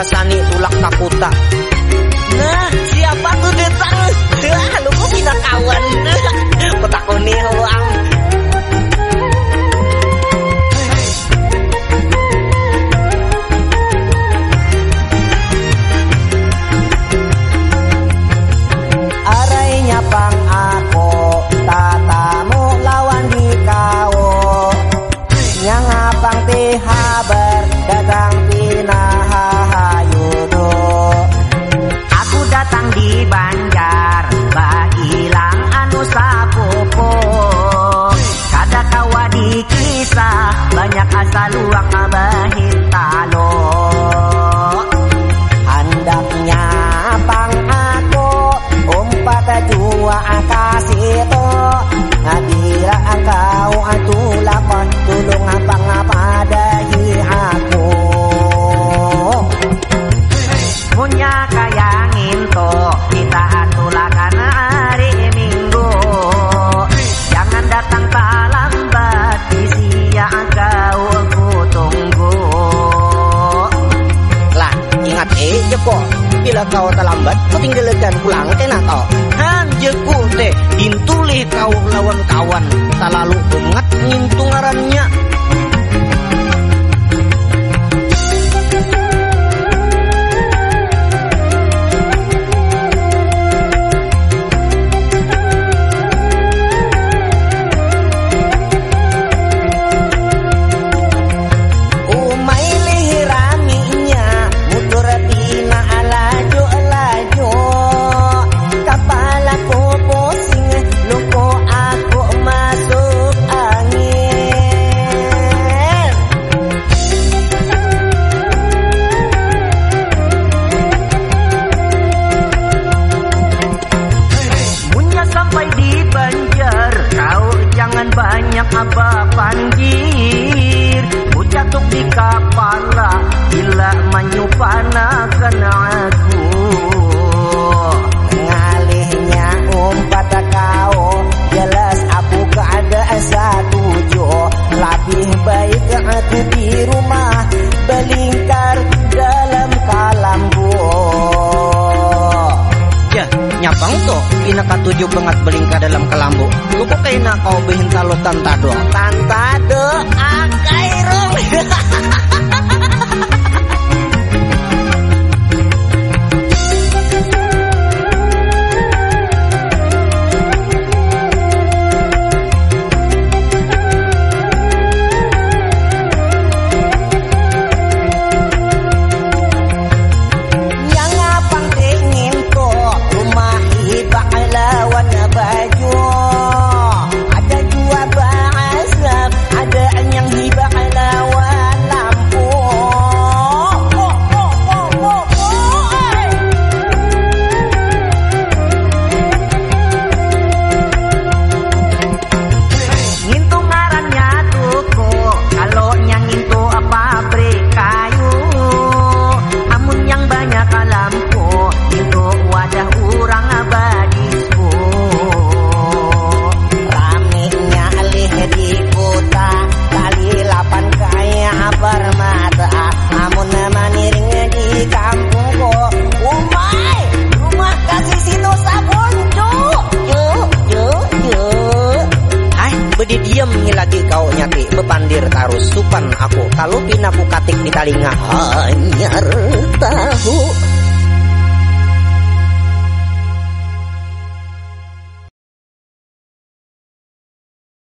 ngerasani tulak takuta nah siapa tuh datang? ah lu kok bisa kawan? Petakoni lu am Yang datang teko bila kau terlambat kutinggelekan pulang eh, kena kau han jeku teh intuli kau lawan kawan tak lalu unget ina katuju banget belingka dalam kelambu. Lu kok nakau kau bihin salutan tado. Tantado. Ah. bepandir tarus supan aku. Kalau pinaku katik di talinga hanyar tahu.